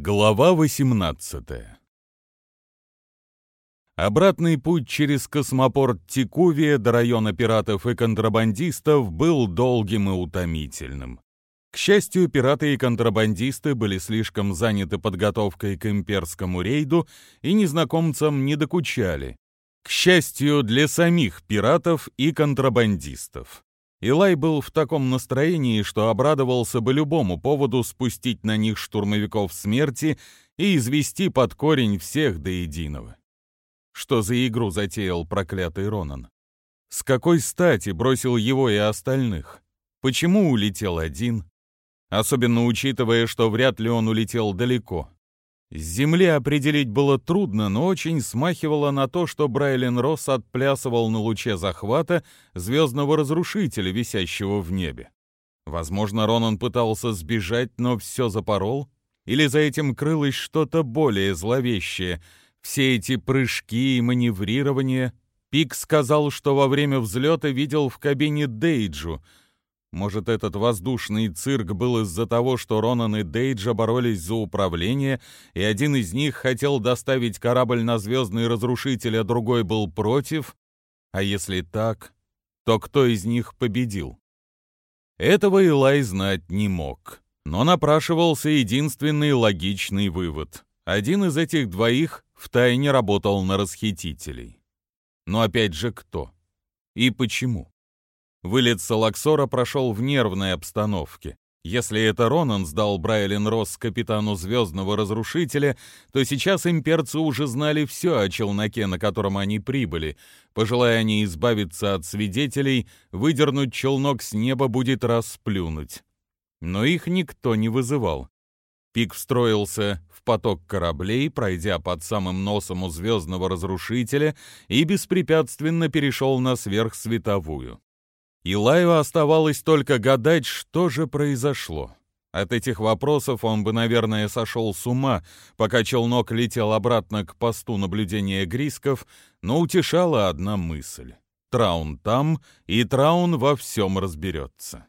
Глава 18 Обратный путь через космопорт Тикувия до района пиратов и контрабандистов был долгим и утомительным. К счастью, пираты и контрабандисты были слишком заняты подготовкой к имперскому рейду и незнакомцам не докучали. К счастью для самих пиратов и контрабандистов. Илай был в таком настроении, что обрадовался бы любому поводу спустить на них штурмовиков смерти и извести под корень всех до единого. Что за игру затеял проклятый Ронан? С какой стати бросил его и остальных? Почему улетел один? Особенно учитывая, что вряд ли он улетел далеко. С земли определить было трудно, но очень смахивало на то, что Брайлен Росс отплясывал на луче захвата звездного разрушителя, висящего в небе. Возможно, Ронан пытался сбежать, но все запорол? Или за этим крылось что-то более зловещее? Все эти прыжки и маневрирование? Пик сказал, что во время взлета видел в кабине Дейджу — может, этот воздушный цирк был из-за того, что Ронан и Дейджа боролись за управление, и один из них хотел доставить корабль на звездный разрушитель, а другой был против? А если так, то кто из них победил? Этого Илай знать не мог. Но напрашивался единственный логичный вывод. Один из этих двоих втайне работал на расхитителей. Но опять же кто? И почему? Вылет Салаксора прошел в нервной обстановке. Если это Ронан сдал Брайлен Росс капитану Звездного Разрушителя, то сейчас имперцы уже знали все о челноке, на котором они прибыли. Пожелая они избавиться от свидетелей, выдернуть челнок с неба будет расплюнуть. Но их никто не вызывал. Пик встроился в поток кораблей, пройдя под самым носом у Звездного Разрушителя и беспрепятственно перешел на сверхсветовую. Илаю оставалось только гадать, что же произошло. От этих вопросов он бы, наверное, сошел с ума, пока челнок летел обратно к посту наблюдения грисков, но утешала одна мысль. Траун там, и Траун во всем разберется.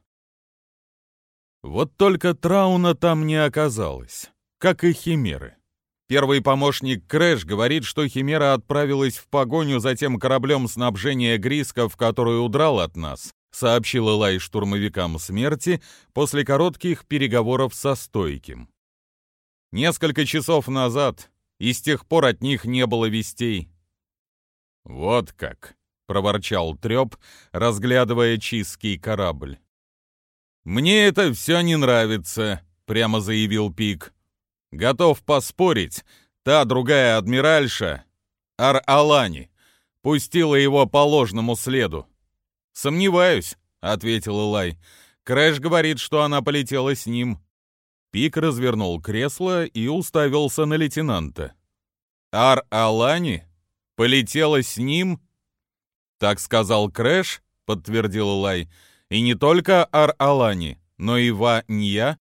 Вот только Трауна там не оказалось, как и Химеры. Первый помощник Крэш говорит, что Химера отправилась в погоню за тем кораблем снабжения Грисков, который удрал от нас, сообщил Илай штурмовикам смерти после коротких переговоров со Стойким. Несколько часов назад, и с тех пор от них не было вестей. «Вот как», — проворчал Трёп, разглядывая чистский корабль. «Мне это все не нравится», — прямо заявил Пик. «Готов поспорить, та другая адмиральша, Ар-Алани, пустила его по ложному следу. «Сомневаюсь», — ответил Илай. «Крэш говорит, что она полетела с ним». Пик развернул кресло и уставился на лейтенанта. «Ар-Алани? Полетела с ним?» «Так сказал Крэш», — подтвердил Илай. «И не только Ар-Алани, но и Ва-Нья?»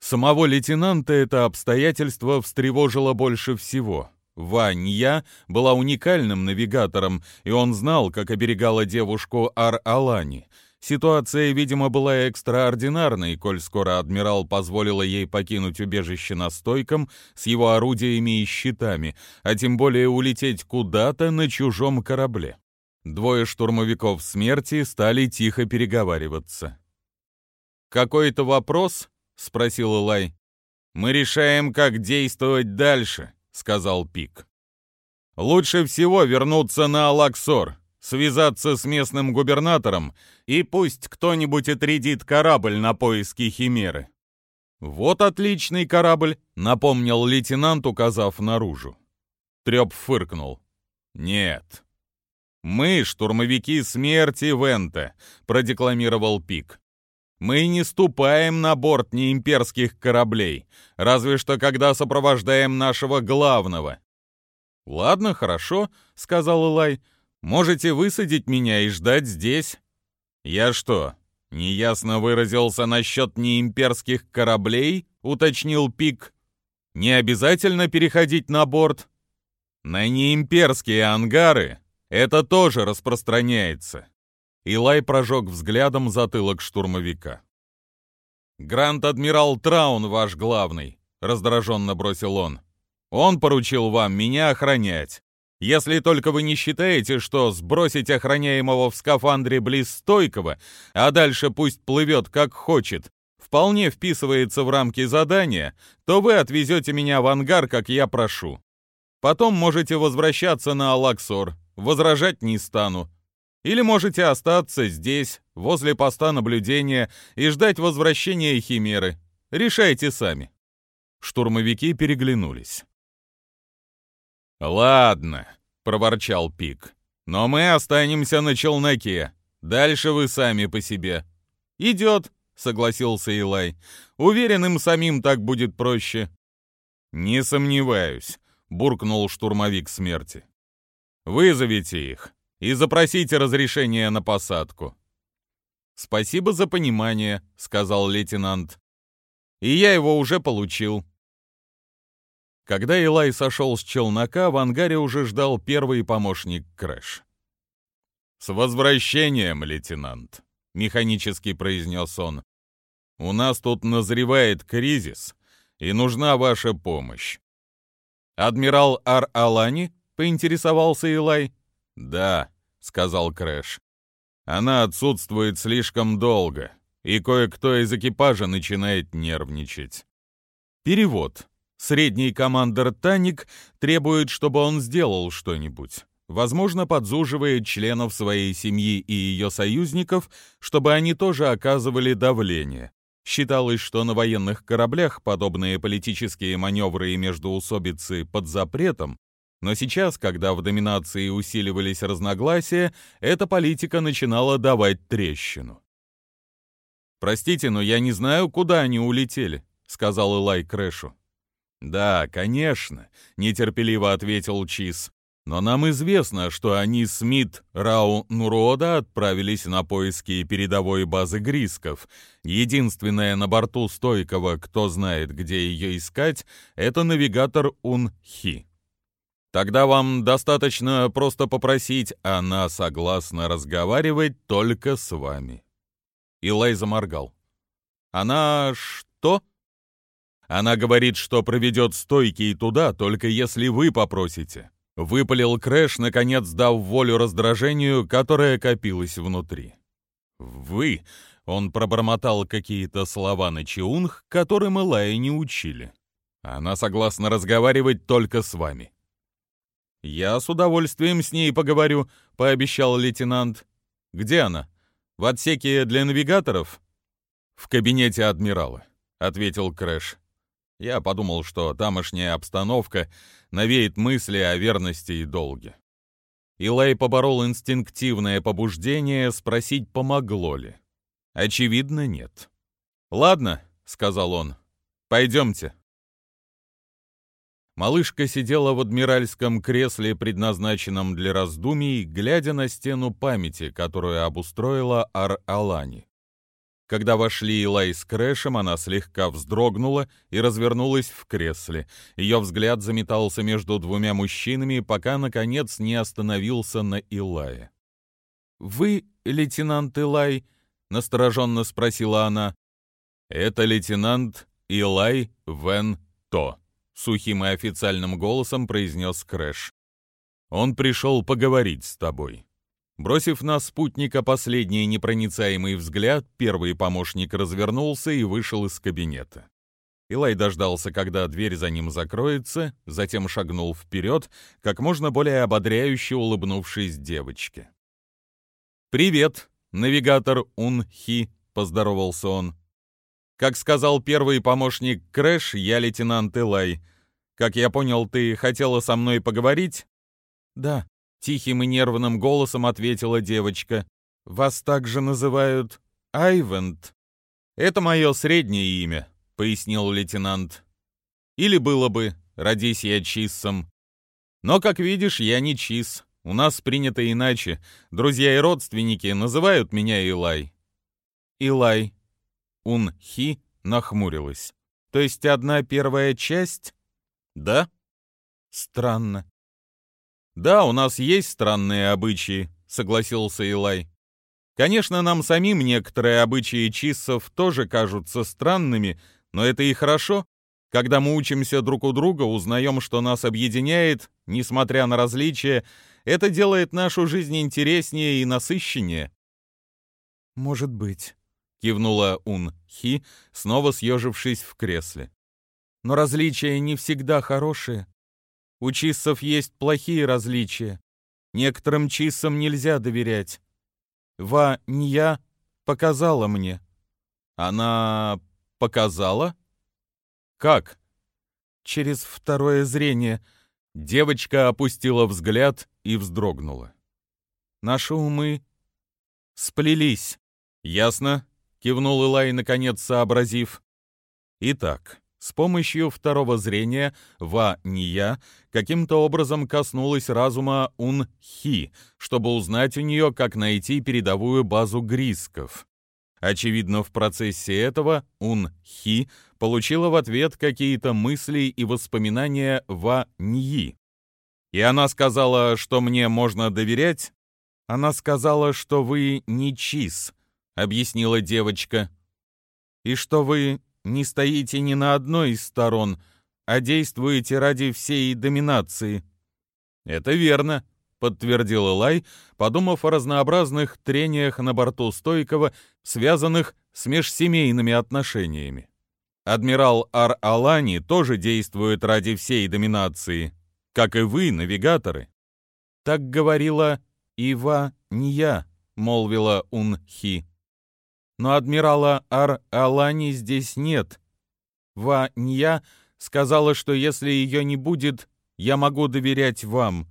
Самого лейтенанта это обстоятельство встревожило больше всего. Ванья была уникальным навигатором, и он знал, как оберегала девушку Ар-Алани. Ситуация, видимо, была экстраординарной, коль скоро адмирал позволила ей покинуть убежище на стойком с его орудиями и щитами, а тем более улететь куда-то на чужом корабле. Двое штурмовиков смерти стали тихо переговариваться. «Какой-то вопрос?» — спросил Элай. «Мы решаем, как действовать дальше», — сказал Пик. «Лучше всего вернуться на Алаксор, связаться с местным губернатором, и пусть кто-нибудь отрядит корабль на поиски Химеры». «Вот отличный корабль», — напомнил лейтенант, указав наружу. Треп фыркнул. «Нет». «Мы — штурмовики смерти Вента», — продекламировал Пик. Мы не ступаем на борт неимперских кораблей, разве что когда сопровождаем нашего главного. Ладно, хорошо, сказал Илай. Можете высадить меня и ждать здесь. Я что, неясно выразился насчет неимперских кораблей? уточнил Пик. Не обязательно переходить на борт. На неимперские ангары это тоже распространяется. Илай прожег взглядом затылок штурмовика. «Гранд-адмирал Траун ваш главный. раздраженно бросил он. «Он поручил вам меня охранять. Если только вы не считаете, что сбросить охраняемого в скафандре близ стойкого, а дальше пусть плывет как хочет, вполне вписывается в рамки задания, то вы отвезете меня в ангар, как я прошу. Потом можете возвращаться на Алаксор, возражать не стану. Или можете остаться здесь, возле поста наблюдения, и ждать возвращения Химеры. Решайте сами. Штурмовики переглянулись. «Ладно», — проворчал Пик. «Но мы останемся на челноке. Дальше вы сами по себе». «Идет», — согласился Илай. «Уверен, им самим так будет проще». «Не сомневаюсь», — буркнул штурмовик смерти. «Вызовите их и запросите разрешение на посадку». «Спасибо за понимание», — сказал лейтенант. «И я его уже получил. Когда Илай сошел с челнока, в ангаре уже ждал первый помощник Крэш. «С возвращением, лейтенант!» — механически произнес он. «У нас тут назревает кризис, и нужна ваша помощь». «Адмирал Ар-Алани?» — поинтересовался Илай. «Да», — сказал Крэш. «Она отсутствует слишком долго, и кое-кто из экипажа начинает нервничать». Перевод. Средний командир Таник требует, чтобы он сделал что-нибудь. Возможно, подзуживает членов своей семьи и ее союзников, чтобы они тоже оказывали давление. Считалось, что на военных кораблях подобные политические маневры и междоусобицы под запретом, но сейчас, когда в доминации усиливались разногласия, эта политика начинала давать трещину. «Простите, но я не знаю, куда они улетели», — сказал Элай Крэшу. «Да, конечно», — нетерпеливо ответил Чиз. «Но нам известно, что они Смит, Рау, Нурода отправились на поиски передовой базы Грисков. Единственное на борту стойкого, кто знает, где ее искать, это навигатор Ун-Хи. Тогда вам достаточно просто попросить, она согласна разговаривать только с вами». Илай заморгал. «Она что?» Она говорит, что проведет «Стойкий» туда, только если вы попросите. Выпалил Крэш, наконец дав волю раздражению, которое копилось внутри. «Вы...» — он пробормотал какие-то слова на чеунх, которым Илая не учили. «Она согласна разговаривать только с вами». «Я с удовольствием с ней поговорю», — пообещал лейтенант. «Где она? В отсеке для навигаторов?» «В кабинете адмирала», — ответил Крэш. Я подумал, что тамошняя обстановка навеет мысли о верности и долге. Илай поборол инстинктивное побуждение спросить, помогло ли. Очевидно, нет. «Ладно», — сказал он, — «пойдемте». Малышка сидела в адмиральском кресле, предназначенном для раздумий, глядя на стену памяти, которую обустроила Ар-Алани. Когда вошли Илай с Крэшем, она слегка вздрогнула и развернулась в кресле. Ее взгляд заметался между двумя мужчинами, пока, наконец, не остановился на Илае. «Вы, лейтенант Илай?» — настороженно спросила она. «Это лейтенант Илай Вен То», — сухим и официальным голосом произнес Крэш. «Он пришел поговорить с тобой». Бросив на спутника последний непроницаемый взгляд, первый помощник развернулся и вышел из кабинета. Илай дождался, когда дверь за ним закроется, затем шагнул вперед, как можно более ободряюще улыбнувшись девочке. «Привет, навигатор Ун-Хи», — поздоровался он. «Как сказал первый помощник Крэш, я лейтенант Илай. Как я понял, ты хотела со мной поговорить?» «Да», Тихим и нервным голосом ответила девочка. «Вас также называют Айвент?» «Это мое среднее имя», — пояснил лейтенант. «Или было бы, родись я Чиссом. Но, как видишь, я не Чисс. У нас принято иначе. Друзья и родственники называют меня Илай». «Илай». Ун-Хи нахмурилась. «То есть одна первая часть?» «Да». «Странно. «Да, у нас есть странные обычаи», — согласился Илай. «Конечно, нам самим некоторые обычаи чиссов тоже кажутся странными, но это и хорошо. Когда мы учимся друг у друга, узнаем, что нас объединяет, несмотря на различия, это делает нашу жизнь интереснее и насыщеннее. «Может быть», — кивнула Ун-Хи, снова съежившись в кресле. «Но различия не всегда хорошие. У чиссов есть плохие различия. Некоторым чиссам нельзя доверять. Ва Нья показала мне». «Она показала?» «Как?» «Через второе зрение». Девочка опустила взгляд и вздрогнула. «Наши умы сплелись». «Ясно», — кивнул Илай, наконец сообразив. «Итак, с помощью второго зрения Ва-Ния каким-то образом коснулась разума Ун-Хи, чтобы узнать у нее, как найти передовую базу грисков. Очевидно, в процессе этого Ун-Хи получила в ответ какие-то мысли и воспоминания Ва-Ньи. И она сказала, что мне можно доверять? Она сказала, что вы не Чиз, объяснила девочка. И что вы не стоите ни на одной из сторон, а действуете ради всей доминации. Это верно, подтвердил Элай, подумав о разнообразных трениях на борту Стойкова, связанных с межсемейными отношениями. Адмирал Ар-Алани тоже действует ради всей доминации, как и вы, навигаторы. Так говорила Ива не я, молвила Ун-Хи. Но адмирала Ар-Алани здесь нет. Ва-Нья сказала, что если ее не будет, я могу доверять вам.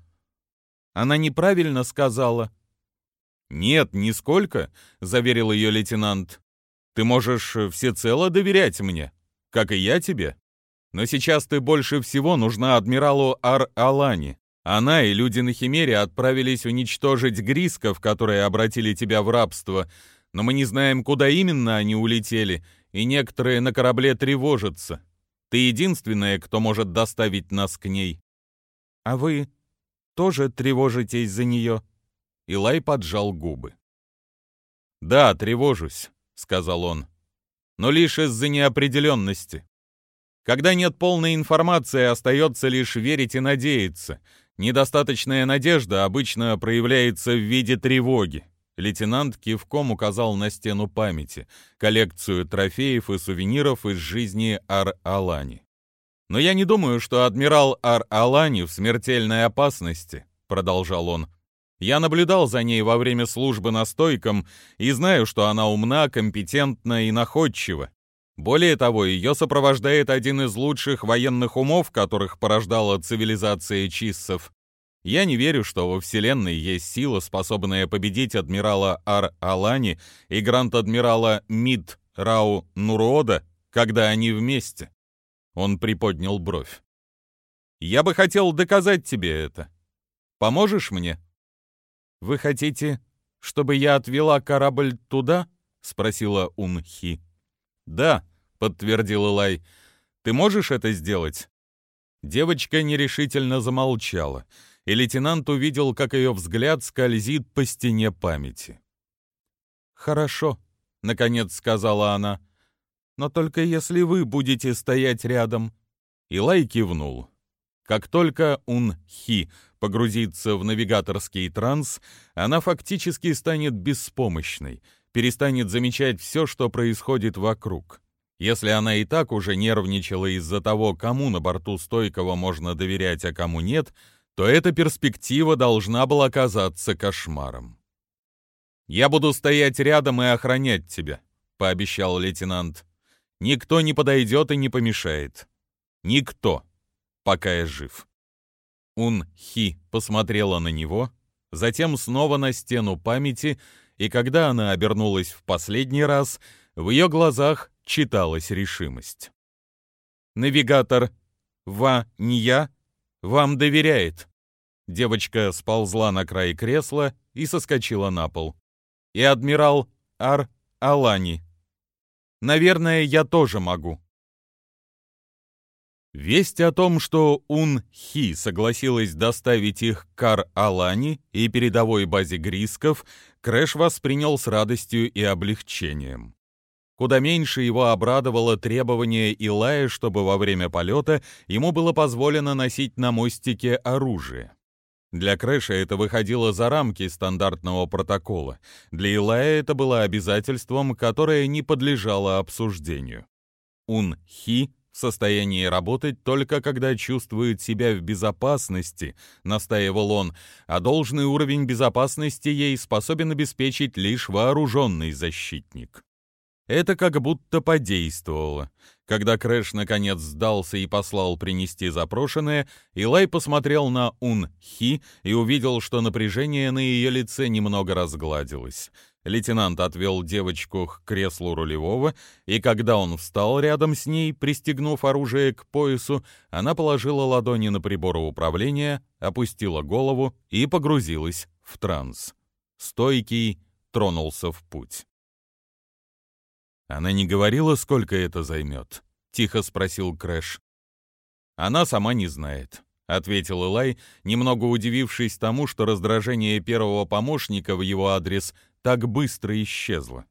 Она неправильно сказала?» «Нет, нисколько», — заверил ее лейтенант. «Ты можешь всецело доверять мне, как и я тебе. Но сейчас ты больше всего нужна адмиралу Ар-Алани. Она и люди на Химере отправились уничтожить грисков, которые обратили тебя в рабство, но мы не знаем, куда именно они улетели, и некоторые на корабле тревожатся. Ты единственная, кто может доставить нас к ней». «А вы тоже тревожитесь за нее?» Илай поджал губы. «Да, тревожусь», — сказал он, — «но лишь из-за неопределенности. Когда нет полной информации, остается лишь верить и надеяться. Недостаточная надежда обычно проявляется в виде тревоги. Лейтенант кивком указал на стену памяти, коллекцию трофеев и сувениров из жизни Ар-Алани. Но я не думаю, что адмирал Ар-Алани в смертельной опасности, продолжал он. Я наблюдал за ней во время службы на стойком и знаю, что она умна, компетентна и находчива. Более того, ее сопровождает один из лучших военных умов, которых порождала цивилизация чиссов. Я не верю, что во Вселенной есть сила, способная победить адмирала Ар-Алани и гранд-адмирала Мид Рау Нурода, когда они вместе. Он приподнял бровь. «Я бы хотел доказать тебе это. Поможешь мне?» «Вы хотите, чтобы я отвела корабль туда?» — спросила Унхи. «Да», — подтвердил Илай. «Ты можешь это сделать?» Девочка нерешительно замолчала, и лейтенант увидел, как ее взгляд скользит по стене памяти. «Хорошо», — наконец сказала она но только если вы будете стоять рядом». Илай кивнул. Как только Ун-Хи погрузится в навигаторский транс, она фактически станет беспомощной, перестанет замечать все, что происходит вокруг. Если она и так уже нервничала из-за того, кому на борту стойкого можно доверять, а кому нет, то эта перспектива должна была казаться кошмаром. «Я буду стоять рядом и охранять тебя», — пообещал лейтенант. Никто не подойдет и не помешает. Никто, пока я жив. Ун-Хи посмотрела на него, затем снова на стену памяти, и когда она обернулась в последний раз, в ее глазах читалась решимость. «Навигатор Ва-Ния вам доверяет». Девочка сползла на край кресла и соскочила на пол. «И адмирал Ар-Алани Наверное, я тоже могу. Весть о том, что Ун-Хи согласилась доставить их к Кар-Алани и передовой базе Грисков, Крэш воспринял с радостью и облегчением. Куда меньше его обрадовало требование Илая, чтобы во время полета ему было позволено носить на мостике оружие. Для Крэша это выходило за рамки стандартного протокола. Для Илая это было обязательством, которое не подлежало обсуждению. Ун-Хи в состоянии работать только когда чувствует себя в безопасности, настаивал он, а должный уровень безопасности ей способен обеспечить лишь вооруженный защитник. Это как будто подействовало. Когда Крэш наконец сдался и послал принести запрошенное, Илай посмотрел на Ун-Хи и увидел, что напряжение на ее лице немного разгладилось. Лейтенант отвел девочку к креслу рулевого, и когда он встал рядом с ней, пристегнув оружие к поясу, она положила ладони на приборы управления, опустила голову и погрузилась в транс. Стойкий тронулся в путь. «Она не говорила, сколько это займет?» — тихо спросил Крэш. «Она сама не знает», — ответил Илай, немного удивившись тому, что раздражение первого помощника в его адрес так быстро исчезло.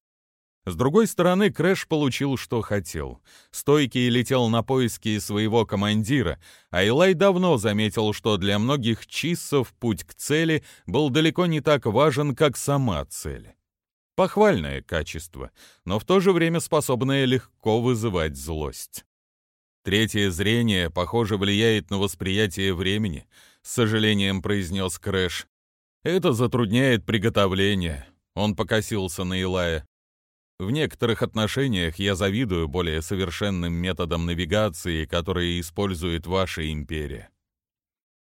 С другой стороны, Крэш получил, что хотел. Стойкий летел на поиски своего командира, а Илай давно заметил, что для многих чиссов путь к цели был далеко не так важен, как сама цель. Похвальное качество, но в то же время способное легко вызывать злость. Третье зрение, похоже, влияет на восприятие времени, с сожалением произнес Крэш. Это затрудняет приготовление. Он покосился на Илая. В некоторых отношениях я завидую более совершенным методам навигации, которые использует ваша империя.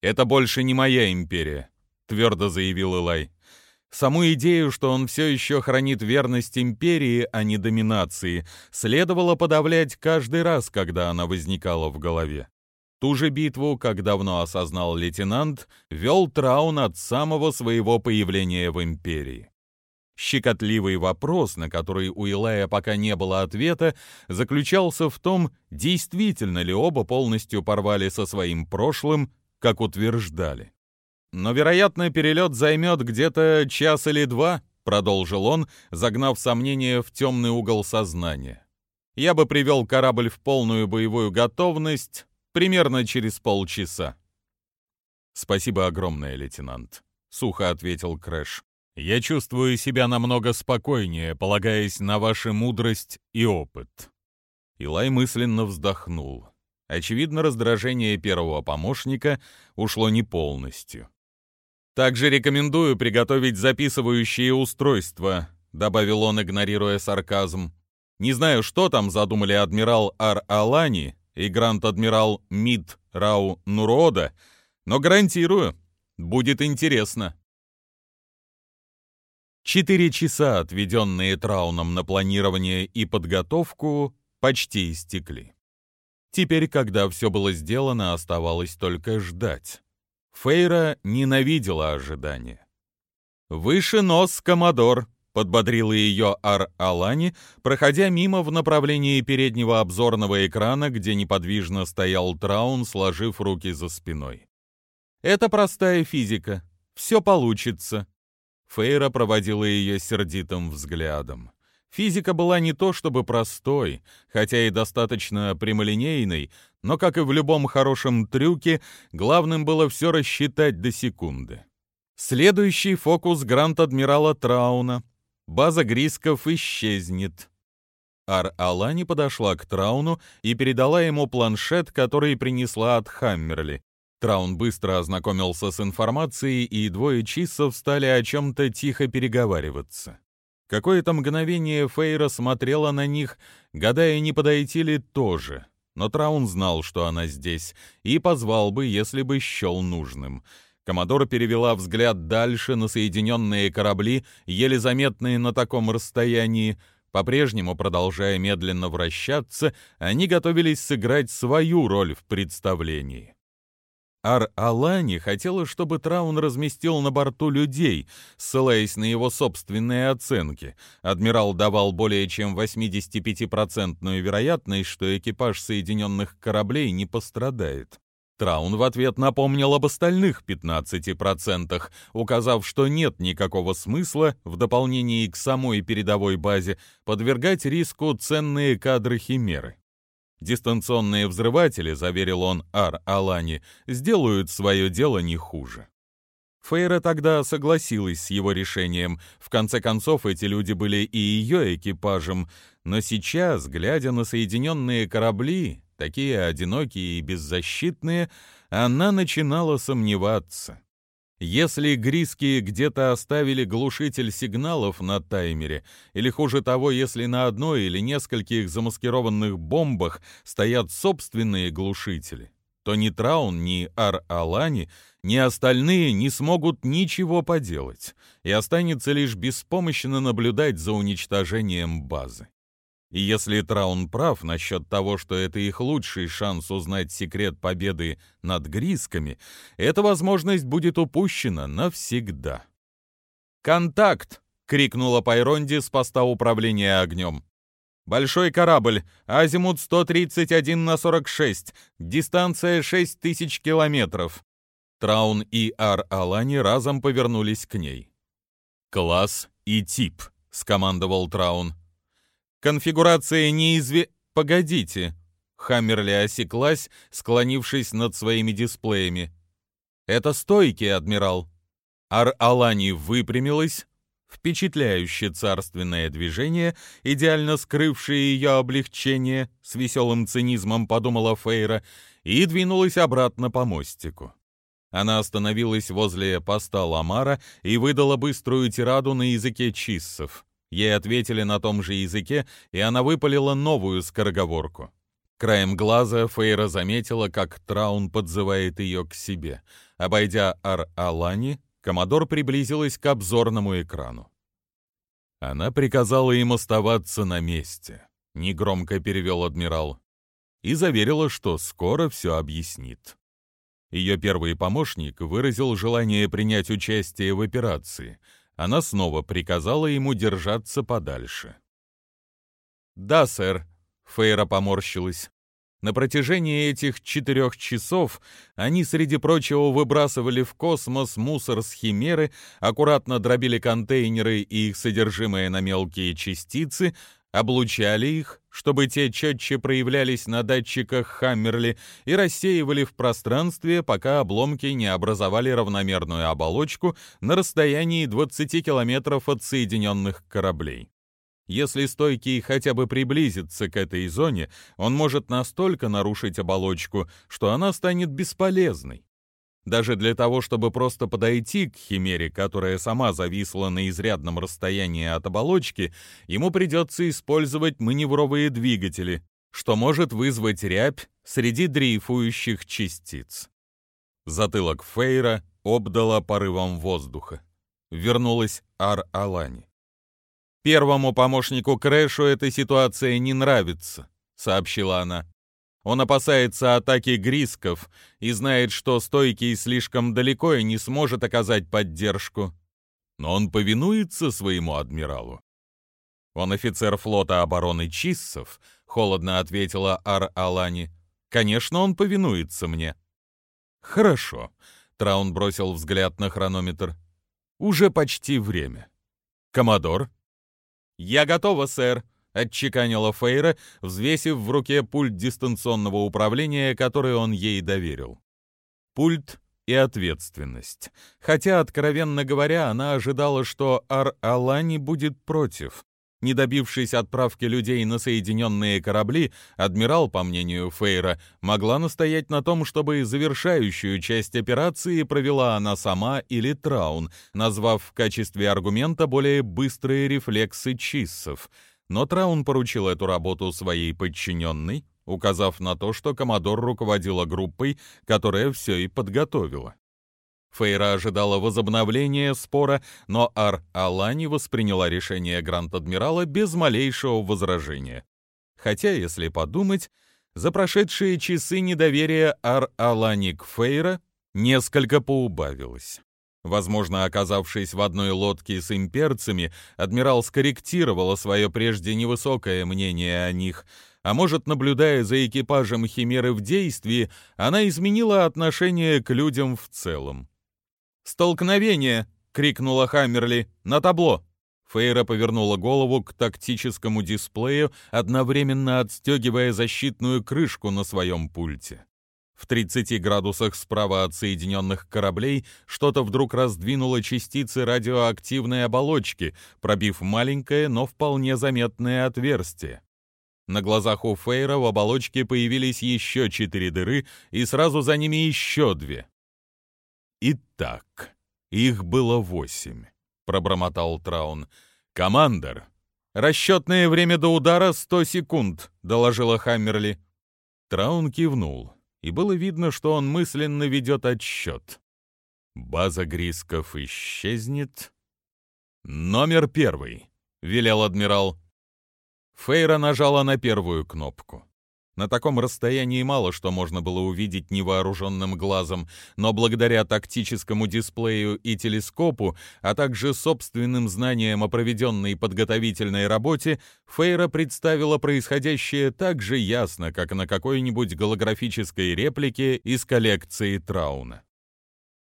Это больше не моя империя, твердо заявил Илай. Саму идею, что он все еще хранит верность империи, а не доминации, следовало подавлять каждый раз, когда она возникала в голове. Ту же битву, как давно осознал лейтенант, вел Траун от самого своего появления в империи. Щекотливый вопрос, на который у Илая пока не было ответа, заключался в том, действительно ли оба полностью порвали со своим прошлым, как утверждали. Но, вероятно, перелет займет где-то час или два, продолжил он, загнав сомнения в темный угол сознания. Я бы привел корабль в полную боевую готовность примерно через полчаса. Спасибо огромное, лейтенант, сухо ответил Крэш. Я чувствую себя намного спокойнее, полагаясь на вашу мудрость и опыт. Илай мысленно вздохнул. Очевидно, раздражение первого помощника ушло не полностью. Также рекомендую приготовить записывающие устройства, добавил он, игнорируя сарказм. Не знаю, что там задумали адмирал Ар-Алани и гранд-адмирал Митт'рау'нуруодо, но гарантирую, будет интересно. Четыре часа, отведенные Трауном на планирование и подготовку, почти истекли. Теперь, когда все было сделано, оставалось только ждать. Фейра ненавидела ожидания. «Выше нос, Комодор!» — подбодрила ее Ар-Алани, проходя мимо в направлении переднего обзорного экрана, где неподвижно стоял Траун, сложив руки за спиной. «Это простая физика. Все получится». Фейра проводила ее сердитым взглядом. Физика была не то чтобы простой, хотя и достаточно прямолинейной, но, как и в любом хорошем трюке, главным было все рассчитать до секунды. Следующий фокус Гранд-Адмирала Трауна. База Грисков исчезнет. Ар-Алани подошла к Трауну и передала ему планшет, который принесла от Хаммерли. Траун быстро ознакомился с информацией, и двое чиссов стали о чем-то тихо переговариваться. Какое-то мгновение Фейра смотрела на них, гадая, не подойти ли тоже. Но Траун знал, что она здесь, и позвал бы, если бы счел нужным. Комодор перевела взгляд дальше на соединенные корабли, еле заметные на таком расстоянии. По-прежнему, продолжая медленно вращаться, они готовились сыграть свою роль в представлении. Ар-Алани хотела, чтобы Траун разместил на борту людей, ссылаясь на его собственные оценки. Адмирал давал более чем 85-процентную вероятность, что экипаж соединенных кораблей не пострадает. Траун в ответ напомнил об остальных 15%, указав, что нет никакого смысла, в дополнении к самой передовой базе, подвергать риску ценные кадры Химеры. Дистанционные взрыватели, заверил он Ар-Алани, сделают свое дело не хуже. Фейра тогда согласилась с его решением. В конце концов, эти люди были и ее экипажем. Но сейчас, глядя на соединенные корабли, такие одинокие и беззащитные, она начинала сомневаться. Если гриски где-то оставили глушитель сигналов на таймере, или хуже того, если на одной или нескольких замаскированных бомбах стоят собственные глушители, то ни Траун, ни Ар-Алани, ни остальные не смогут ничего поделать, и останется лишь беспомощно наблюдать за уничтожением базы. И если Траун прав насчет того, что это их лучший шанс узнать секрет победы над Грисками, эта возможность будет упущена навсегда. «Контакт!» — крикнула Пайронди с поста управления огнем. «Большой корабль, азимут 131 на 46, дистанция 6000 километров». Траун и Ар-Алани разом повернулись к ней. «Класс и тип», — скомандовал Траун. Конфигурация неизве... Погодите. Хаммерли осеклась, склонившись над своими дисплеями. Это стойки, адмирал. Ар-Алани выпрямилась, впечатляющее царственное движение, идеально скрывшее ее облегчение, с веселым цинизмом подумала Фейра, и двинулась обратно по мостику. Она остановилась возле поста Ламара и выдала быструю тираду на языке чиссов. Ей ответили на том же языке, и она выпалила новую скороговорку. Краем глаза Фейра заметила, как Траун подзывает ее к себе. Обойдя Ар-Алани, Комодор приблизилась к обзорному экрану. Она приказала им оставаться на месте, негромко перевел адмирал, и заверила, что скоро все объяснит. Ее первый помощник выразил желание принять участие в операции — она снова приказала ему держаться подальше. «Да, сэр», — Фейра поморщилась. На протяжении этих четырех часов они, среди прочего, выбрасывали в космос мусор с химеры, аккуратно дробили контейнеры и их содержимое на мелкие частицы, облучали их, чтобы те четче проявлялись на датчиках Хаммерли и рассеивали в пространстве, пока обломки не образовали равномерную оболочку на расстоянии 20 километров от соединенных кораблей. Если стойкий хотя бы приблизится к этой зоне, он может настолько нарушить оболочку, что она станет бесполезной. Даже для того, чтобы просто подойти к химере, которая сама зависла на изрядном расстоянии от оболочки, ему придется использовать маневровые двигатели, что может вызвать рябь среди дрейфующих частиц. Затылок Фейра обдала порывом воздуха. Вернулась Ар-Алани. «Первому помощнику Крэшу эта ситуация не нравится», — сообщила она. Он опасается атаки грисков и знает, что стойкий слишком далеко и не сможет оказать поддержку. Но он повинуется своему адмиралу. Он офицер флота обороны Чиссов, холодно ответила Ар-Алани. Конечно, он повинуется мне. Хорошо. Траун бросил взгляд на хронометр. Уже почти время. Комодор? Я готова, сэр, отчеканила Фейра, взвесив в руке пульт дистанционного управления, который он ей доверил. Пульт и ответственность. Хотя, откровенно говоря, она ожидала, что Ар-Алани будет против. Не добившись отправки людей на соединенные корабли, адмирал, по мнению Фейра, могла настоять на том, чтобы завершающую часть операции провела она сама или Траун, назвав в качестве аргумента более быстрые рефлексы чиссов — но Траун поручил эту работу своей подчиненной, указав на то, что Комодор руководила группой, которая все и подготовила. Фейра ожидала возобновления спора, но Ар-Алани восприняла решение Гранд-Адмирала без малейшего возражения. Хотя, если подумать, за прошедшие часы недоверие Ар-Алани к Фейра несколько поубавилось. Возможно, оказавшись в одной лодке с имперцами, адмирал скорректировала свое прежде невысокое мнение о них, А может, наблюдая за экипажем Химеры в действии, она изменила отношение к людям в целом. «Столкновение!» — крикнула Хаммерли. «На табло!» Фейра повернула голову к тактическому дисплею, одновременно отстегивая защитную крышку на своем пульте. В 30 градусах справа от соединенных кораблей что-то вдруг раздвинуло частицы радиоактивной оболочки, пробив маленькое, но вполне заметное отверстие. На глазах у Фейра в оболочке появились еще четыре дыры, и сразу за ними еще две. «Итак, их было восемь», — пробормотал Траун. «Командор!» «Расчетное время до удара — сто секунд», — доложила Хаммерли. Траун кивнул и было видно, что он мысленно ведет отсчет. База Грисков исчезнет. «Номер первый», — велел адмирал. Фейра нажала на первую кнопку. На таком расстоянии мало что можно было увидеть невооруженным глазом, но благодаря тактическому дисплею и телескопу, а также собственным знаниям о проведенной подготовительной работе, Фейра представила происходящее так же ясно, как на какой-нибудь голографической реплике из коллекции Трауна.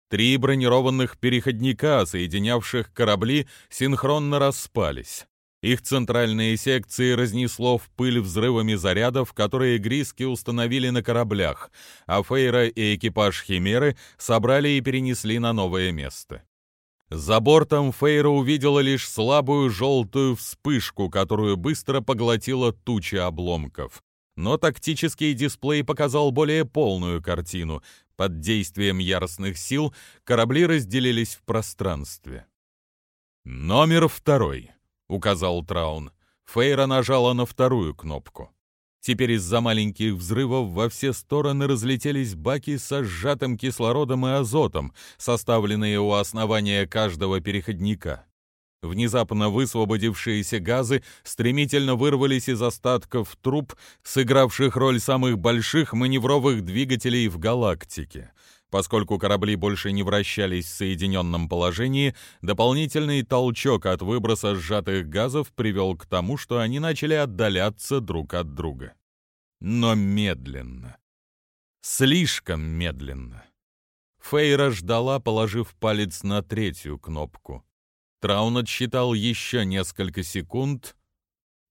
Три бронированных переходника, соединявших корабли, синхронно распались. Их центральные секции разнесло в пыль взрывами зарядов, которые Гриски установили на кораблях, а Фейра и экипаж Химеры собрали и перенесли на новое место. За бортом Фейра увидела лишь слабую желтую вспышку, которую быстро поглотила туча обломков. Но тактический дисплей показал более полную картину. Под действием яростных сил корабли разделились в пространстве. Номер второй. — указал Траун. Фейра нажала на вторую кнопку. Теперь из-за маленьких взрывов во все стороны разлетелись баки со сжатым кислородом и азотом, составленные у основания каждого переходника. Внезапно высвободившиеся газы стремительно вырвались из остатков труб, сыгравших роль самых больших маневровых двигателей в галактике. Поскольку корабли больше не вращались в соединенном положении, дополнительный толчок от выброса сжатых газов привел к тому, что они начали отдаляться друг от друга. Но медленно. Слишком медленно. Фейра ждала, положив палец на третью кнопку. Траун отсчитал еще несколько секунд.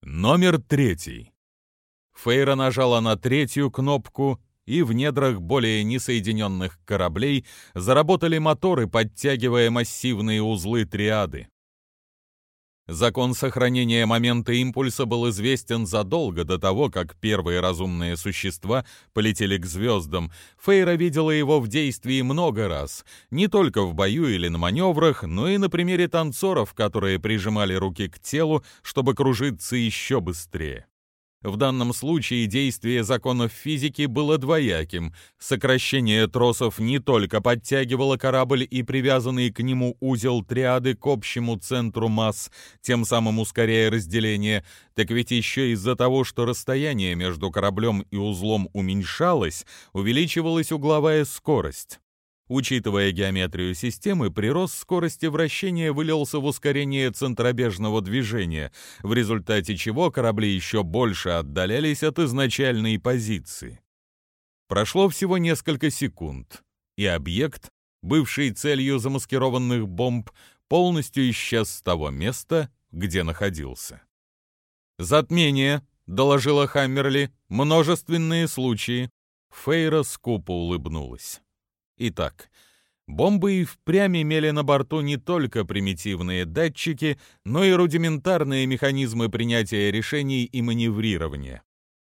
Номер третий. Фейра нажала на третью кнопку, и в недрах более несоединенных кораблей заработали моторы, подтягивая массивные узлы триады. Закон сохранения момента импульса был известен задолго до того, как первые разумные существа полетели к звездам. Фейра видела его в действии много раз, не только в бою или на маневрах, но и на примере танцоров, которые прижимали руки к телу, чтобы кружиться еще быстрее. В данном случае действие законов физики было двояким. Сокращение тросов не только подтягивало корабль и привязанный к нему узел триады к общему центру масс, тем самым ускоряя разделение, так ведь еще из-за того, что расстояние между кораблем и узлом уменьшалось, увеличивалась угловая скорость. Учитывая геометрию системы, прирост скорости вращения вылился в ускорение центробежного движения, в результате чего корабли еще больше отдалялись от изначальной позиции. Прошло всего несколько секунд, и объект, бывший целью замаскированных бомб, полностью исчез с того места, где находился. «Затмение», — доложила Хаммерли, — «множественные случаи». Фейра скупо улыбнулась. Итак, бомбы и впрямь имели на борту не только примитивные датчики, но и рудиментарные механизмы принятия решений и маневрирования.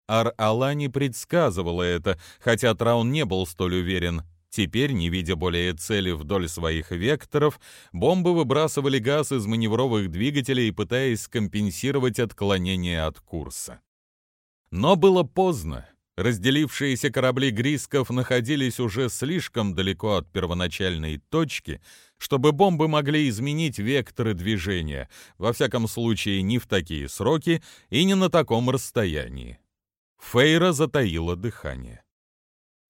Ар-Алани предсказывала это, хотя Траун не был столь уверен. Теперь, не видя более цели вдоль своих векторов, бомбы выбрасывали газ из маневровых двигателей, пытаясь скомпенсировать отклонение от курса. Но было поздно. Разделившиеся корабли Грисков находились уже слишком далеко от первоначальной точки, чтобы бомбы могли изменить векторы движения, во всяком случае не в такие сроки и не на таком расстоянии. Фейра затаила дыхание.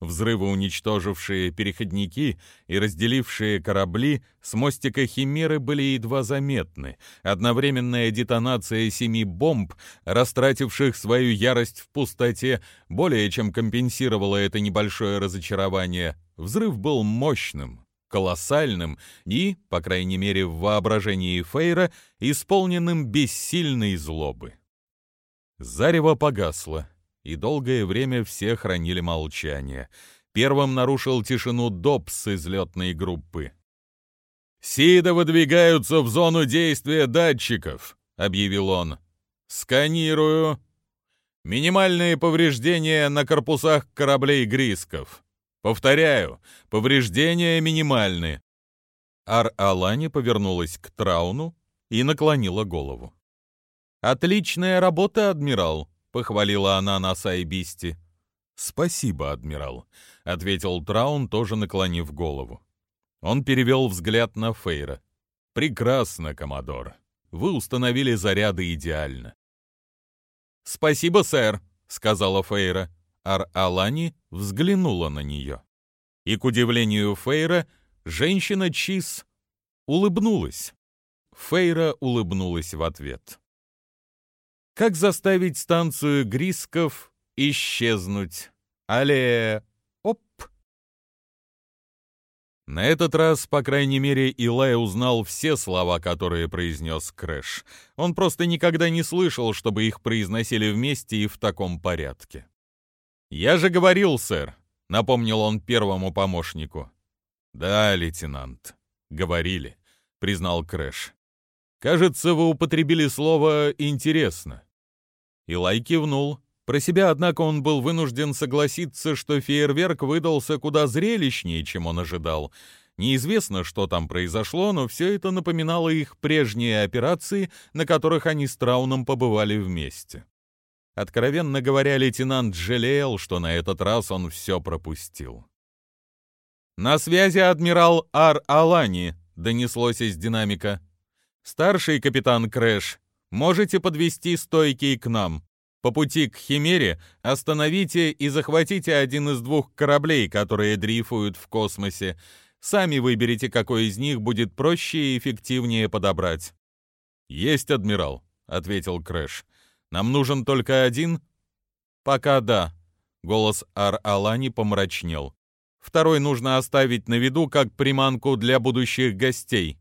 Взрывы, уничтожившие переходники и разделившие корабли, с мостика Химеры были едва заметны. Одновременная детонация семи бомб, растративших свою ярость в пустоте, более чем компенсировала это небольшое разочарование. Взрыв был мощным, колоссальным и, по крайней мере в воображении Фейра, исполненным бессильной злобы. Зарево погасло и долгое время все хранили молчание. Первым нарушил тишину Добс из летной группы. «Сида выдвигаются в зону действия датчиков», — объявил он. «Сканирую. Минимальные повреждения на корпусах кораблей Грисков. Повторяю, повреждения минимальны». Ар-Алани повернулась к Трауну и наклонила голову. «Отличная работа, адмирал похвалила она на Сайбисти. «Спасибо, адмирал», — ответил Траун, тоже наклонив голову. Он перевел взгляд на Фейра. «Прекрасно, коммодор. Вы установили заряды идеально». «Спасибо, сэр», — сказала Фейра. Ар-Алани взглянула на нее. И, к удивлению Фейра, женщина-чисс улыбнулась. Фейра улыбнулась в ответ. Как заставить станцию Грисков исчезнуть? Але... Оп! На этот раз, по крайней мере, Илай узнал все слова, которые произнес Крэш. Он просто никогда не слышал, чтобы их произносили вместе и в таком порядке. «Я же говорил, сэр», — напомнил он первому помощнику. «Да, лейтенант, говорили», — признал Крэш. «Кажется, вы употребили слово «интересно». Илай кивнул. Про себя, однако, он был вынужден согласиться, что фейерверк выдался куда зрелищнее, чем он ожидал. Неизвестно, что там произошло, но все это напоминало их прежние операции, на которых они с Трауном побывали вместе. Откровенно говоря, лейтенант жалел, что на этот раз он все пропустил. «На связи адмирал Ар-Алани», — донеслось из динамика. «Старший капитан Крэш, Можете подвести «Стойкий» к нам. По пути к Химере остановите и захватите один из двух кораблей, которые дрейфуют в космосе. Сами выберите, какой из них будет проще и эффективнее подобрать». «Есть, адмирал», — ответил Крэш. «Нам нужен только один?» «Пока да», — голос Ар-Алани помрачнел. «Второй нужно оставить на виду как приманку для будущих гостей».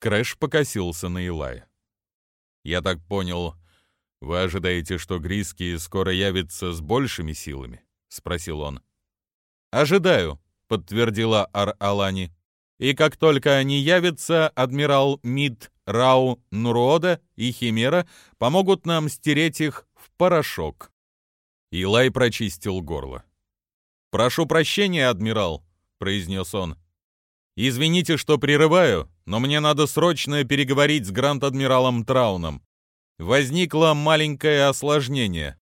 Крэш покосился на Илая. Я так понял, вы ожидаете, что Гриски скоро явятся с большими силами? спросил он. Ожидаю, подтвердила Ар-Алани. И как только они явятся, адмирал Мид, Рау, Нурода и Химера помогут нам стереть их в порошок. Илай прочистил горло. «Прошу прощения, адмирал», — произнес он. «Извините, что прерываю, но мне надо срочно переговорить с гранд-адмиралом Трауном. Возникло маленькое осложнение».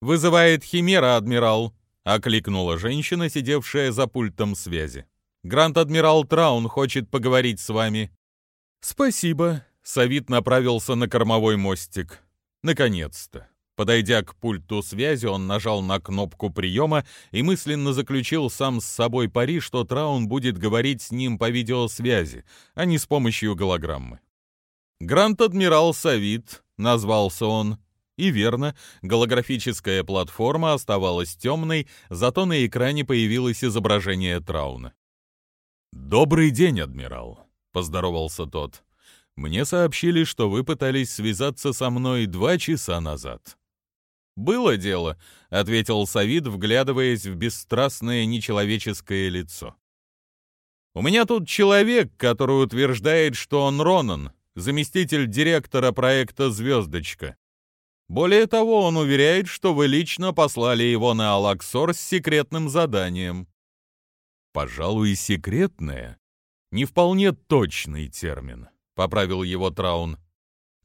«Вызывает Химера, адмирал», — окликнула женщина, сидевшая за пультом связи. «Гранд-адмирал Траун хочет поговорить с вами». «Спасибо», — Савит направился на кормовой мостик. «Наконец-то». Подойдя к пульту связи, он нажал на кнопку приема и мысленно заключил сам с собой пари, что Траун будет говорить с ним по видеосвязи, а не с помощью голограммы. «Гранд-адмирал Савит», — назвался он. И верно, голографическая платформа оставалась темной, зато на экране появилось изображение Трауна. «Добрый день, адмирал», — поздоровался тот. «Мне сообщили, что вы пытались связаться со мной два часа назад». «Было дело», — ответил Савид, вглядываясь в бесстрастное нечеловеческое лицо. «У меня тут человек, который утверждает, что он Ронан, заместитель директора проекта «Звездочка». Более того, он уверяет, что вы лично послали его на Алаксор с секретным заданием». «Пожалуй, секретное. Не вполне точный термин», — поправил его Траун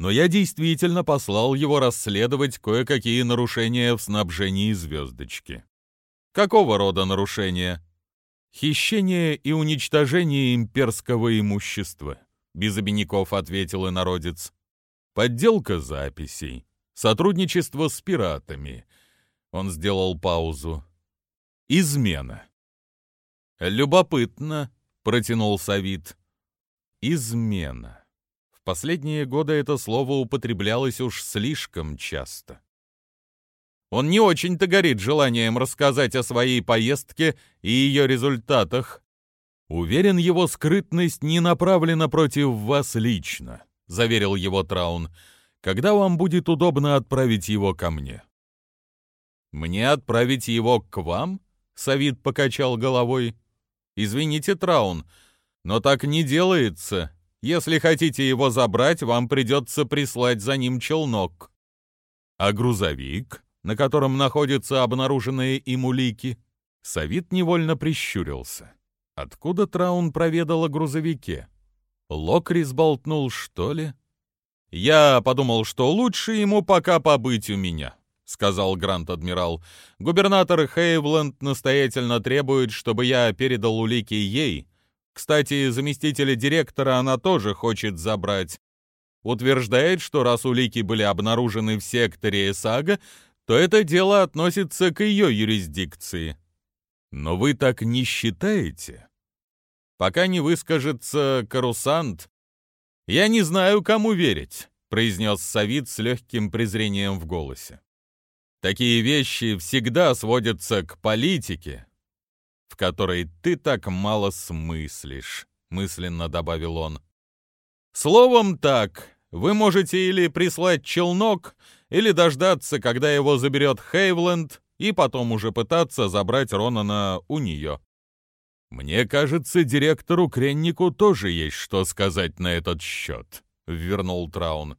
но я действительно послал его расследовать кое-какие нарушения в снабжении звездочки. Какого рода нарушения? Хищение и уничтожение имперского имущества, без обиняков ответил инородец. Подделка записей, сотрудничество с пиратами. Он сделал паузу. Измена. Любопытно, протянул Савит. Измена. Последние годы это слово употреблялось уж слишком часто. Он не очень-то горит желанием рассказать о своей поездке и ее результатах. Уверен, его скрытность не направлена против вас лично, заверил его Траун. Когда вам будет удобно отправить его ко мне? Мне отправить его к вам? Савид покачал головой. Извините, Траун, но так не делается. Если хотите его забрать, вам придется прислать за ним челнок. А грузовик? на котором находятся обнаруженные им улики, Савит невольно прищурился. Откуда Траун проведал о грузовике? Локрис болтнул, что ли? «Я подумал, что лучше ему пока побыть у меня», — сказал Грант-адмирал. «Губернатор Хейвленд настоятельно требует, чтобы я передал улики ей. Кстати, заместителя директора она тоже хочет забрать. Утверждает, что раз улики были обнаружены в секторе Эсага, то это дело относится к ее юрисдикции. Но вы так не считаете? Пока не выскажется карусант, я не знаю, кому верить, произнес Савид с легким презрением в голосе. Такие вещи всегда сводятся к политике, в которой ты так мало смыслишь, мысленно добавил он. Словом так, вы можете или прислать челнок, или дождаться, когда его заберет Хейвленд, и потом уже пытаться забрать Ронана у нее. «Мне кажется, директору Креннику тоже есть что сказать на этот счет», — вернул Траун.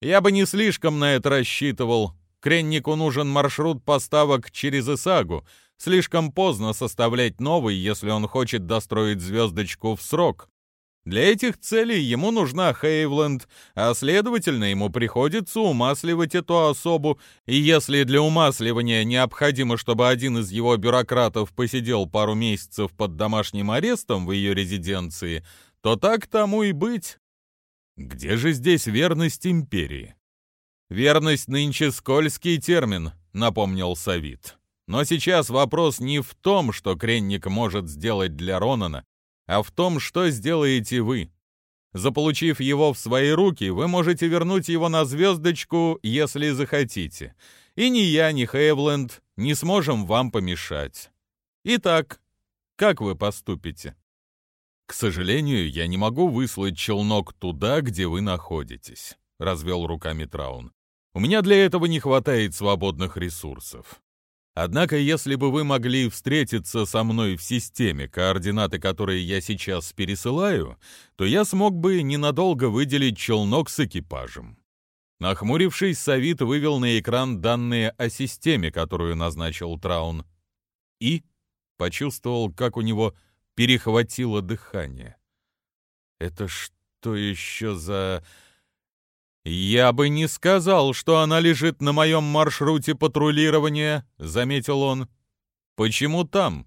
«Я бы не слишком на это рассчитывал. Креннику нужен маршрут поставок через Исагу. Слишком поздно составлять новый, если он хочет достроить звездочку в срок. Для этих целей ему нужна Хейвленд, а следовательно, ему приходится умасливать эту особу, и если для умасливания необходимо, чтобы один из его бюрократов посидел пару месяцев под домашним арестом в ее резиденции, то так тому и быть. Где же здесь верность империи? Верность нынче скользкий термин, напомнил Савит. Но сейчас вопрос не в том, что Кренник может сделать для Ронана, а в том, что сделаете вы. Заполучив его в свои руки, вы можете вернуть его на звездочку, если захотите. И ни я, ни Хейвленд не сможем вам помешать. Итак, как вы поступите? К сожалению, я не могу выслать челнок туда, где вы находитесь, развел руками Траун. У меня для этого не хватает свободных ресурсов. Однако, если бы вы могли встретиться со мной в системе, координаты которой я сейчас пересылаю, то я смог бы ненадолго выделить челнок с экипажем. Нахмурившись, Савит вывел на экран данные о системе, которую назначил Траун. И почувствовал, как у него перехватило дыхание. «Это что еще за...» «Я бы не сказал, что она лежит на моем маршруте патрулирования», — заметил он. «Почему там?»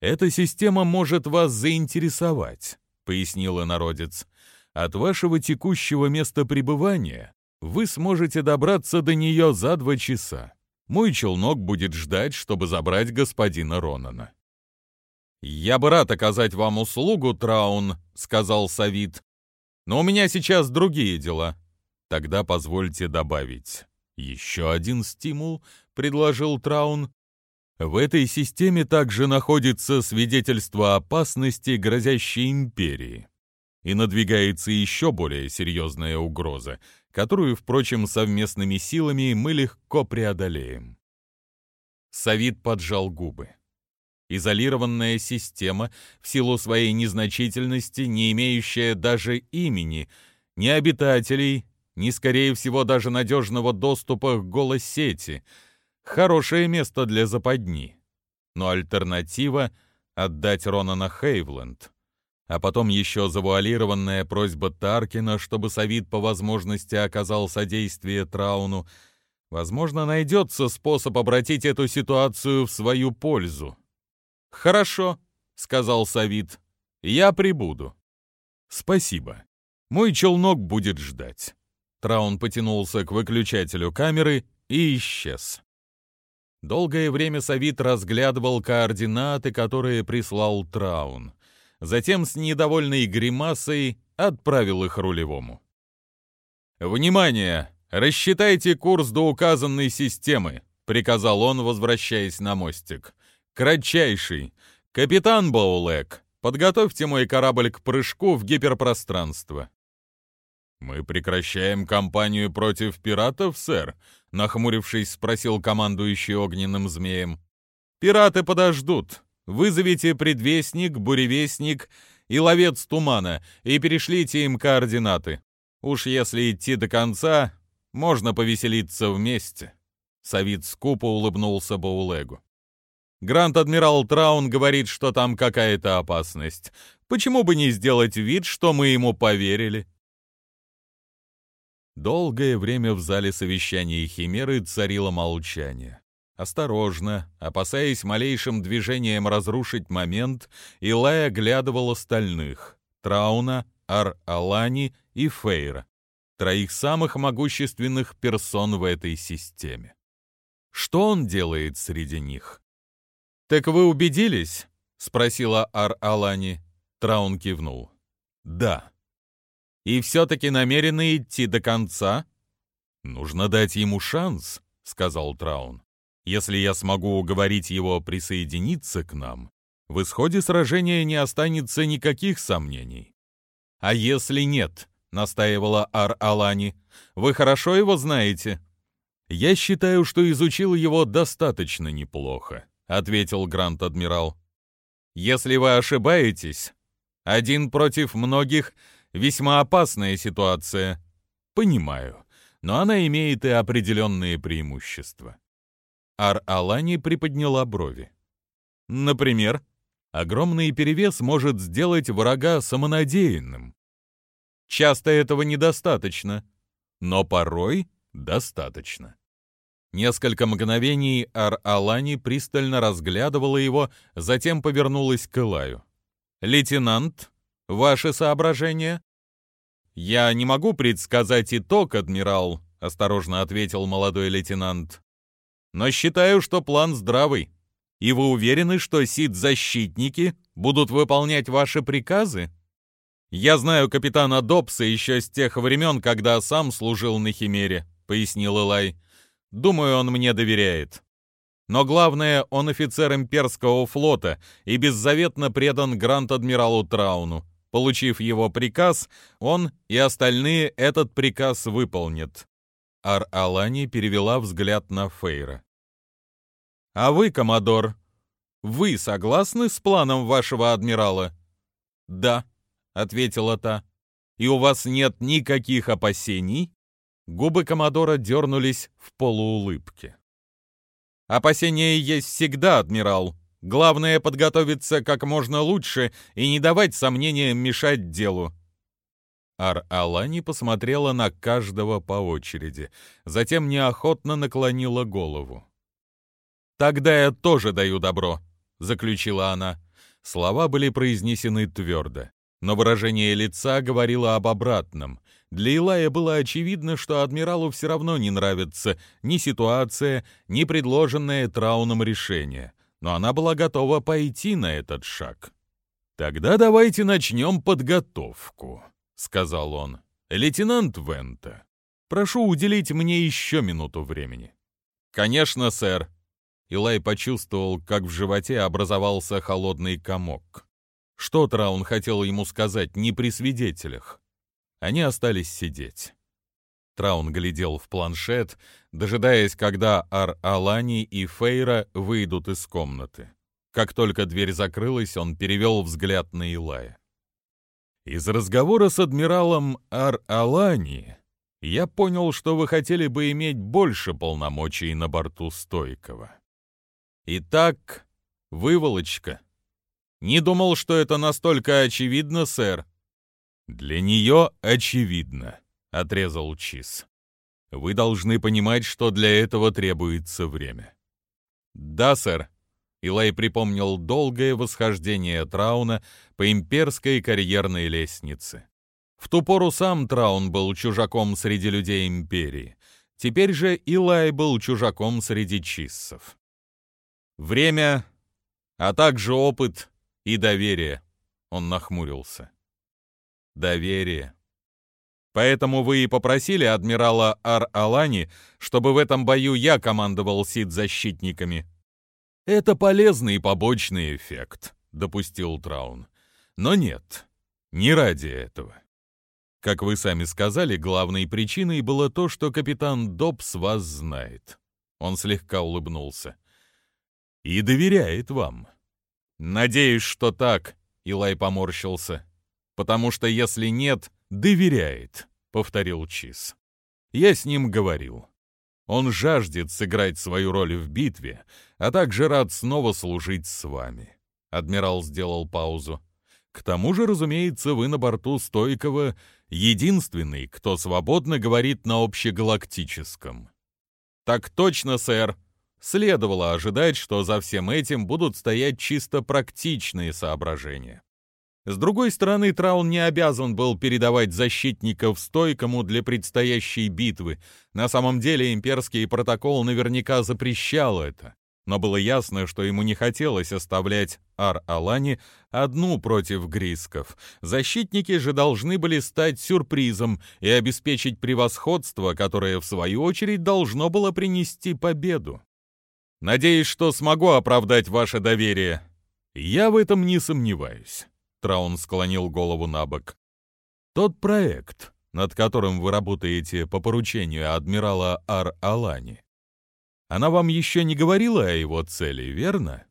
«Эта система может вас заинтересовать», — пояснил народец. «От вашего текущего места пребывания вы сможете добраться до нее за два часа. Мой челнок будет ждать, чтобы забрать господина Ронана». «Я бы рад оказать вам услугу, Траун», — сказал Савит. «Но у меня сейчас другие дела». Тогда позвольте добавить. Еще один стимул, предложил Траун. В этой системе также находится свидетельство опасности, грозящей империи. И надвигается еще более серьезная угроза, которую, впрочем, совместными силами мы легко преодолеем. Савид поджал губы. Изолированная система, в силу своей незначительности, не имеющая даже имени, ни обитателей, ни, скорее всего, даже надежного доступа к голоссети. Хорошее место для западни. Но альтернатива — отдать Ронана Хейвленд. А потом еще завуалированная просьба Таркина, чтобы Савид по возможности оказал содействие Трауну. Возможно, найдется способ обратить эту ситуацию в свою пользу. «Хорошо», — сказал Савид, — «я прибуду». «Спасибо. Мой челнок будет ждать». Траун потянулся к выключателю камеры и исчез. Долгое время Савит разглядывал координаты, которые прислал Траун. Затем с недовольной гримасой отправил их рулевому. «Внимание! Рассчитайте курс до указанной системы», — приказал он, возвращаясь на мостик. «Кратчайший. Капитан Боулек, подготовьте мой корабль к прыжку в гиперпространство». «Мы прекращаем кампанию против пиратов, сэр?» — нахмурившись, спросил командующий огненным змеем. «Пираты подождут. Вызовите предвестник, буревестник и ловец тумана и перешлите им координаты. Уж если идти до конца, можно повеселиться вместе». Савид скупо улыбнулся Баулегу. Гранд-адмирал Траун говорит, что там какая-то опасность. Почему бы не сделать вид, что мы ему поверили? Долгое время в зале совещания Химеры царило молчание. Осторожно, опасаясь малейшим движением разрушить момент, Илай оглядывал остальных — Трауна, Ар-Алани и Фейра, троих самых могущественных персон в этой системе. Что он делает среди них? «Так вы убедились?» — спросила Ар-Алани. Траун кивнул. «Да». «И все-таки намерены идти до конца?» «Нужно дать ему шанс», — сказал Траун. «Если я смогу уговорить его присоединиться к нам, в исходе сражения не останется никаких сомнений». «А если нет?» — настаивала Ар-Алани. «Вы хорошо его знаете?» «Я считаю, что изучил его достаточно неплохо», — ответил Грант-адмирал. «Если вы ошибаетесь, один против многих — весьма опасная ситуация. Понимаю, но она имеет и определенные преимущества». Ар-Алани приподняла брови. «Например, огромный перевес может сделать врага самонадеянным. Часто этого недостаточно, но порой достаточно. Несколько мгновений Ар-Алани пристально разглядывала его, затем повернулась к Илаю. «Лейтенант, ваши соображения?» «Я не могу предсказать итог, адмирал», — осторожно ответил молодой лейтенант. «Но считаю, что план здравый. И вы уверены, что сид-защитники будут выполнять ваши приказы?» «Я знаю капитана Добса еще с тех времен, когда сам служил на Химере», — пояснил Элай. Думаю, он мне доверяет. Но главное, он офицер имперского флота и беззаветно предан Гранд-адмиралу Трауну. Получив его приказ, он и остальные этот приказ выполнят. Ар-Алани перевела взгляд на Фейра. «А вы, коммодор, вы согласны с планом вашего адмирала?» «Да», — ответила та. «И у вас нет никаких опасений?» Губы Комодора дернулись в полуулыбке. «Опасения есть всегда, адмирал. Главное — подготовиться как можно лучше и не давать сомнениям мешать делу». Ар-Алани посмотрела на каждого по очереди, затем неохотно наклонила голову. «Тогда я тоже даю добро», — заключила она. Слова были произнесены твердо, но выражение лица говорило об обратном. Для Илая было очевидно, что адмиралу все равно не нравится ни ситуация, ни предложенное Трауном решение, но она была готова пойти на этот шаг. «Тогда давайте начнем подготовку», — сказал он. «Лейтенант Вента, прошу уделить мне еще минуту времени». «Конечно, сэр». Илай почувствовал, как в животе образовался холодный комок. Что Траун хотел ему сказать не при свидетелях? Они остались сидеть. Траун глядел в планшет, дожидаясь, когда Ар-Алани и Фейра выйдут из комнаты. Как только дверь закрылась, он перевел взгляд на Илая. «Из разговора с адмиралом Ар-Алани я понял, что вы хотели бы иметь больше полномочий на борту Стойкова. Итак, выволочка. Не думал, что это настолько очевидно, сэр. «Для нее очевидно», — отрезал Чиз. «Вы должны понимать, что для этого требуется время». «Да, сэр», — Илай припомнил долгое восхождение Трауна по имперской карьерной лестнице. В ту пору сам Траун был чужаком среди людей империи. Теперь же Илай был чужаком среди чиссов. Время, а также опыт и доверие. Он нахмурился. Доверие. Поэтому вы и попросили адмирала Ар-Алани, чтобы в этом бою я командовал Сид-защитниками. Это полезный побочный эффект, допустил Траун. Но нет, не ради этого. Как вы сами сказали, главной причиной было то, что капитан Добс вас знает. Он слегка улыбнулся. И доверяет вам. Надеюсь, что так, Илай поморщился. Потому что если нет, доверяет, повторил Чиз. Я с ним говорил. Он жаждет сыграть свою роль в битве, а также рад снова служить с вами. Адмирал сделал паузу. К тому же, разумеется, вы на борту Стойкого единственный, кто свободно говорит на общегалактическом. Так точно, сэр. Следовало ожидать, что за всем этим будут стоять чисто практичные соображения. С другой стороны, Траун не обязан был передавать защитников стойкому для предстоящей битвы. На самом деле имперский протокол наверняка запрещал это но было ясно, что ему не хотелось оставлять Ар-Алани одну против грисков. Защитники же должны были стать сюрпризом и обеспечить превосходство, которое, в свою очередь, должно было принести победу. «Надеюсь, что смогу оправдать ваше доверие». «Я в этом не сомневаюсь», — Траун склонил голову на бок. «Тот проект, над которым вы работаете по поручению адмирала Ар-Алани, она вам еще не говорила о его цели, верно?»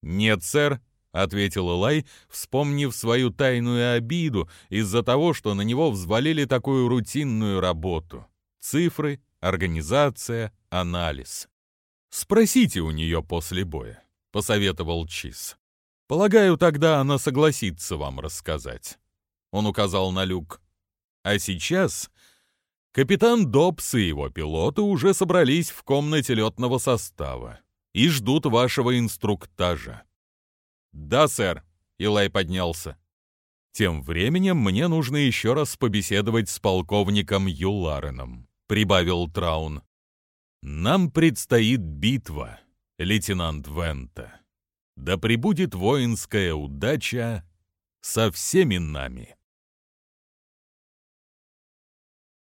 «Нет, сэр», — ответил Элай, вспомнив свою тайную обиду из-за того, что на него взвалили такую рутинную работу. Цифры, организация, анализ. «Спросите у нее после боя», — посоветовал Чиз. «Полагаю, тогда она согласится вам рассказать». Он указал на люк. «А сейчас Капитан Добс и его пилоты уже собрались в комнате летного состава и ждут вашего инструктажа. «Да, сэр», — Илай поднялся. «Тем временем мне нужно еще раз побеседовать с полковником Юлареном», — прибавил Траун. «Нам предстоит битва, лейтенант Вента. Да пребудет воинская удача со всеми нами».